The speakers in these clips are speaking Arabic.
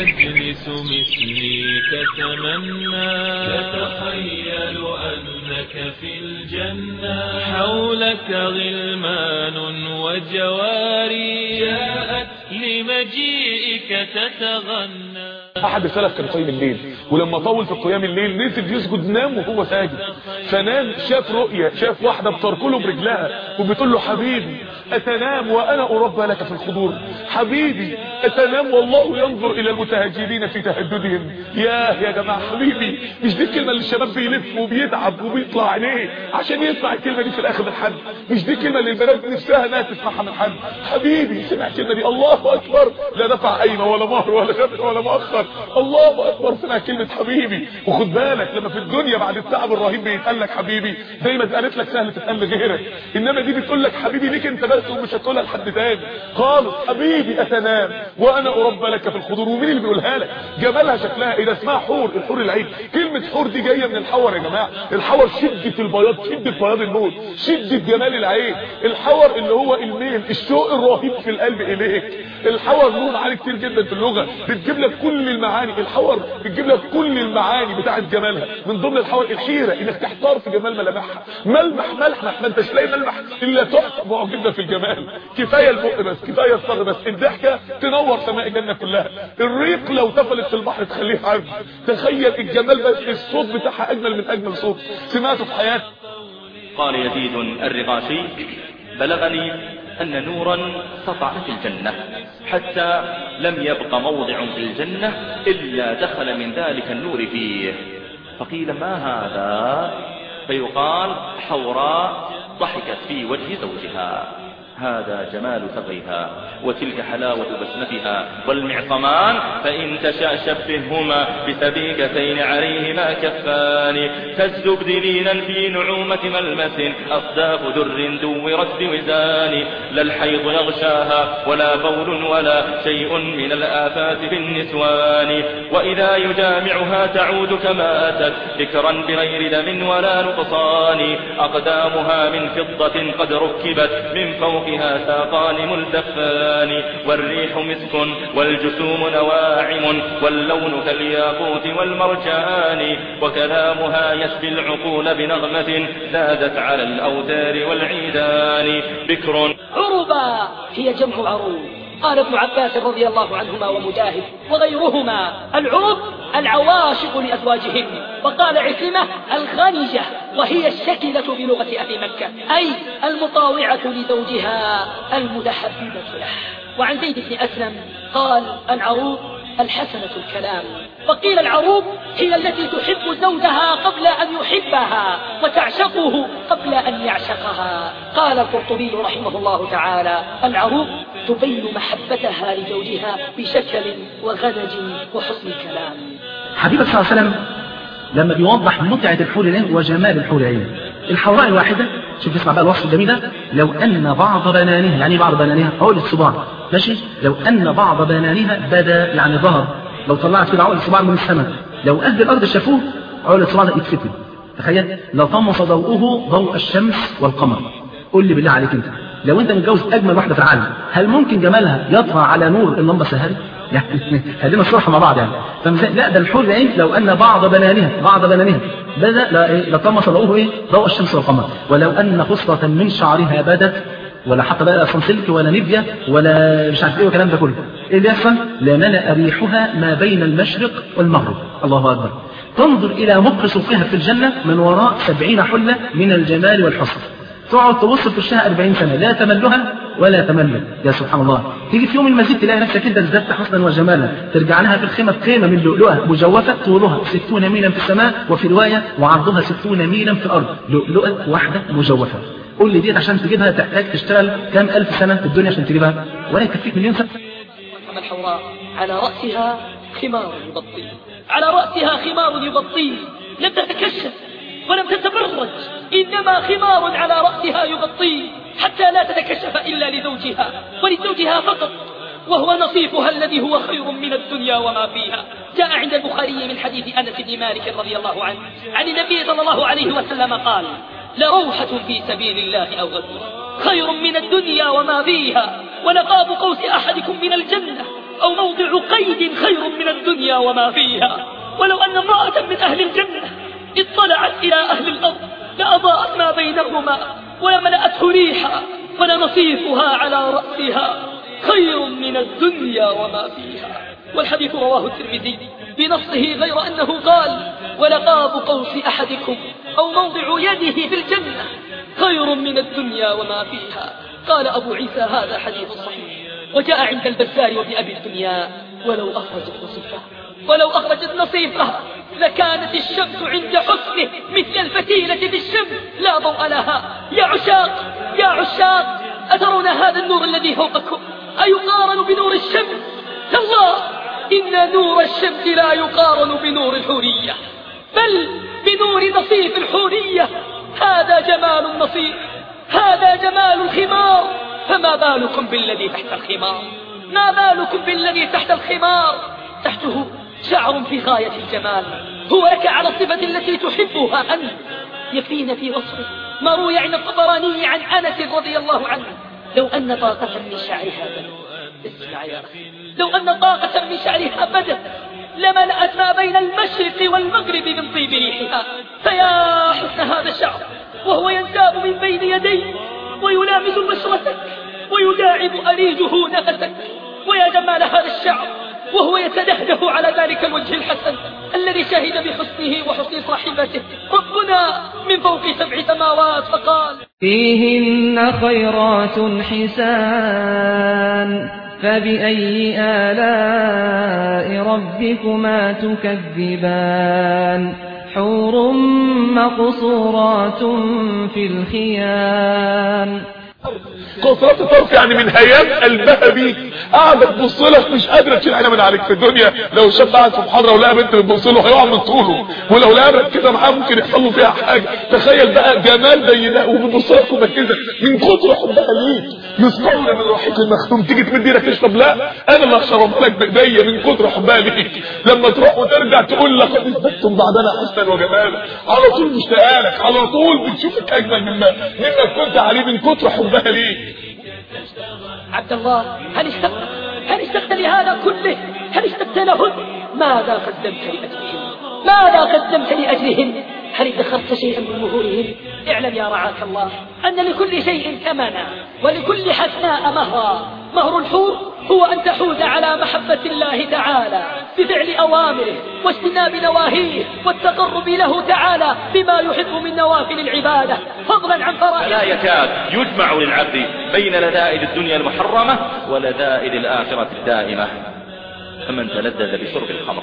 تجلس مثلي تتمنى. تتخيل أنك في الجنة. حولك غلمان وجواري. جاءت لمجيئك تتغنى. أحد السلف كان قايم الليل. ولما طول في قيام الليل نزل يسجد نام وهو ساجد. فنام شاف رؤية شاف واحدة بتركله برجلها وبتقول له حبيبي أتنام وأنا أربى لك في الخضور حبيبي أتنام والله ينظر إلى المتهجرين في تهجدهم ياه يا جماعة حبيبي مش دي الكلمة اللي الشباب بيلف وبيتعب وبيطلع عينيه عشان يسمع الكلمة دي في الآخر من حد؟ مش دي الكلمة اللي البنات نفسها إنها تسمعها من حد؟ حبيبي سمع الكلمة دي. الله أكبر. لا دفع قايمة ولا مهر ولا شبك ولا مؤخر. الله أكبر سمع كلمة حبيبي. وخد بالك لما في الدنيا بعد التعب الرهيب بيتقال لك حبيبي زي ما اتقالت لك سهل تتقال لغيرك. إنما دي بتقول لك حبيبي ليك أنت بس ومش هتقولها لحد تاني. خالص. حبيبي أتنام. وأنا أربى لك في الخضور ومين اللي بيقولها لك؟ جمالها شكلها إيه؟ ده اسمها حور. الحور العين. كلمة حور دي جاية من الحور يا جماعة. الحور شدة البياض شدة بياض النور. شدة جمال العين. الحور اللي هو الميل الشوق الرهيب في القلب إليك. الحور له معاني كتير جدا في اللغة. بتجيب لك كل المعاني الحور بتجيب لك كل المعاني بتاعت جمالها. من ضمن الحور الحيرة إنك تحتار في جمال ملامحها. ملمح ملمح ما أنتش لاقي ملمح إلا تحفة. معجبة في الجمال. كفاية البق بس كفاية الصغر بس. الضحكة تنور سماء الجنة كلها. الريق لو تفلت في البحر تخليه عرض تخيل الجمال بس الصوت بتاعها أجمل من أجمل صوت. سمعته في حياتي. قال يزيد الرغاشي بلغني أن نورا سطع في الجنة حتى لم يبق موضع في الجنة إلا دخل من ذلك النور فيه. فقيل ما هذا؟ فيقال حوراء ضحكت في وجه زوجها. هذا جمال ثغرها وتلك حلاوة بسمتها والمعصمان فإن تشاء شبههما بسبيكتين عليهما كفان. كالزبدلينا في نعومة ملمس أصداف در دورت بوزان. لا الحيض يغشاها ولا بول ولا شيء من الآفات في النسوان وإذا يجامعها تعود كما أتت ذكرا بغير دم ولا نقصان. أقدامها من فضة قد ركبت من فوق فوقها ساقان ملتفان والريح مسك والجسوم نواعم واللون كالياقوت والمرجان وكلامها يشفي العقول بنغمة زادت على الأوتار والعيدان. بكر عربا هي جمع عروب. قال ابن عباس رضي الله عنهما ومجاهد وغيرهما العرب العواشق لأزواجهن. وقال عكرمة الغنجة وهي الشكلة بلغة أهل مكة أي المطاوعة لزوجها المتحببة له. وعن زيد بن أسلم قال العروب الحسنة الكلام. وقيل العروب هي التي تحب زوجها قبل أن يحبها وتعشقه قبل أن يعشقها. قال القرطبي رحمه الله تعالى العروب تبين محبتها لزوجها بشكل وغنج وحسن كلام. حبيبك صلى الله عليه وسلم لما بيوضح متعة الحور العين وجمال الحور العين. الحوراء الواحدة شوف اسمع بقى الوصف الجميل ده لو أن بعض بنانها يعني بعض بنانها عقل الصباع ماشي؟ لو أن بعض بنانها بدا يعني ظهر. لو طلعت كده عقل الصباع من السماء. لو أهل الأرض شافوه عقل الصباع ده يتفتن. تخيل؟ لطمس ضوءه ضوء الشمس والقمر. قول لي بالله عليك أنت. لو أنت متجوز أجمل واحدة في العالم هل ممكن جمالها يطغى على نور اللمبة السهري يعني خلينا نصرح مع بعض يعني. لا ده الحور العين لو أن بعض بنانها بعض بنانها بدا لا إيه لطمس ضوءه إيه؟ ضوء الشمس والقمر. ولو أن خصلة من شعرها بدت ولا حتى بقى أصلا سلك ولا نبية ولا مش عارف إيه والكلام ده كله. إيه اللي يحصل؟ لملأ ريحها ما بين المشرق والمغرب. الله أكبر. تنظر إلى مق صوفها في الجنة من وراء سبعين حلة من الجمال والحسن تقعد تبص في وشها 40 سنة. لا تملها ولا تمل. يا سبحان الله. تيجي في يوم المزيد تلاقي نفسك أنت ازددت حسنا وجمالا. ترجع لها في الخيمة قيمه من لؤلؤه مجوفة طولها 60 ميلا في السماء وفي رواية وعرضها 60 ميلا في الأرض. لؤلؤة واحدة مجوفة. قول لي ديت عشان تجيبها تحتاج تشتغل كام ألف سنة في الدنيا عشان تجيبها؟ ولا يكفيك مليون سنة. الحوراء على رأسها خمار يغطيه على رأسها خمار يغطيه لم تتكشف ولم تتبرج. إنما خمار على رأسها يغطيه حتى لا تتكشف إلا لزوجها ولزوجها فقط. وهو نصيفها الذي هو خير من الدنيا وما فيها. جاء عند البخاري من حديث أنس بن مالك رضي الله عنه. عن النبي صلى الله عليه وسلم قال لروحة في سبيل الله أو غزوة خير من الدنيا وما فيها ولقاب قوس أحدكم من الجنة أو موضع قيد خير من الدنيا وما فيها. ولو أن امرأة من أهل الجنة اطلعت إلى أهل الأرض لأضاءت ما بينهما ولملأته ريحا ولنصيفها على رأسها. خير من الدنيا وما فيها. والحديث رواه الترمذي بنصه غير أنه قال ولقاب قوس أحدكم أو موضع يده في الجنة. خير من الدنيا وما فيها. قال أبو عيسى هذا حديث صحيح. وجاء عند البزار وبأبي الدنيا. ولو أخرجت نصيفها ولو أخرجت نصيفها لكانت الشمس عند حسنه مثل الفتيلة بالشمس. لا ضوء لها. يا عشاق يا عشاق. أترون هذا النور الذي فوقكم؟ أيقارن بنور الشمس؟ تالله إن نور الشمس لا يقارن بنور الحورية. بل بنور نصيف الحورية. هذا جمال النصيف هذا جمال الخمار. فما بالكم بالذي تحت الخمار؟ ما بالكم بالذي تحت الخمار؟ تحته شعر في غاية الجمال. هو لك على الصفة التي تحبها أنت. يكفينا في وصفه ما روي عن الطبراني عن أنس رضي الله عنه. لو أن طاقة من شعرها بدت. اسمع يا أخي. لو أن طاقة من شعرها بدت. لملأت ما بين المشرق والمغرب من طيب ريحها فيا حسن هذا الشعر وهو ينتاب من بين يديه ويلامس بشرتك ويداعب أريجه نفسك. ويا جمال هذا الشعر وهو يتدهده على ذلك الوجه الحسن الذي شهد بحسنه وحسن صاحبته. ربنا من فوق سبع سماوات فقال فيهن خيرات حسان. فبأي آلاء ربكما تكذبان حور مقصورات في الخيام قصرات الطرف يعني من هيام قلبها بيك قاعدة تبص لك مش قادرة تشيل عينها من عليك في الدنيا. لو شاب قاعد في محاضرة ولقى بنت بتبص له هيقع من طوله. ولو لقى كده معاه ممكن يحصل فيها حاجة. تخيل بقى جمال بيناه وبتبص لك من كتر حبها ليك يسمعون من روحك المختوم تيجي تمد إيدك تشرب لا أنا اللي هشرب لك بايديا من كتر حبها ليك لما تروح وترجع تقول لقد ازددتم بعدنا حسنا وجمالا على طول مشتاقه لك على طول بتشوفك أجمل مما مما كنت عليه من كتر حبها ليك عبد الله هل اشتقت؟ هل اشتقت لهذا كله؟ هل اشتقت لهن؟ ماذا قدمت لأجلهن؟ ماذا قدمت لأجلهن؟ هل ادخرت شيئا من مهورهن اعلم يا رعاك الله أن لكل شيء ثمنا ولكل حسناء مهرا. مهر الحور هو أن تحوز على محبة الله تعالى بفعل أوامره واجتناب نواهيه والتقرب له تعالى بما يحب من نوافل العبادة. فضلا عن فرائض فلا يكاد يجمع للعبد بين لذائذ الدنيا المحرمة ولذائذ الآخرة الدائمة. فمن تلذذ بشرب الخمر.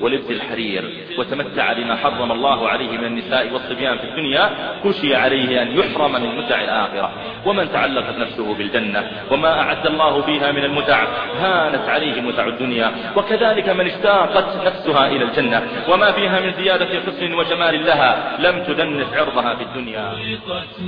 ولبس الحرير وتمتع بما حرم الله عليه من النساء والصبيان في الدنيا خشي عليه أن يحرم من متع الآخرة. ومن تعلقت نفسه بالجنة وما أعد الله فيها من المتع هانت عليه متع الدنيا. وكذلك من اشتاقت نفسها إلى الجنة وما فيها من زيادة حسن وجمال لها لم تدنس عرضها في الدنيا.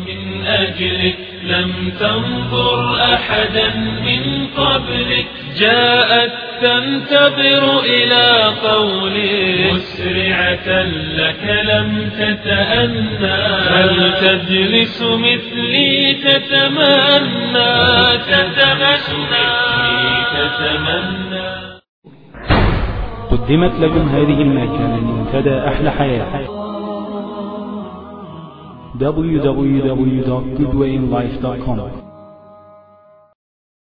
من أجلك لم تنظر أحدا من قبلك جاءت تنتظر إلى قولي مسرعة لك لم تتأنى. هل تجلس مثلي تتمنى؟ تتمنى. تتمنى قدمت لكم هذه المادة من منتدى أحلى حياة. www.goodwayinlife.com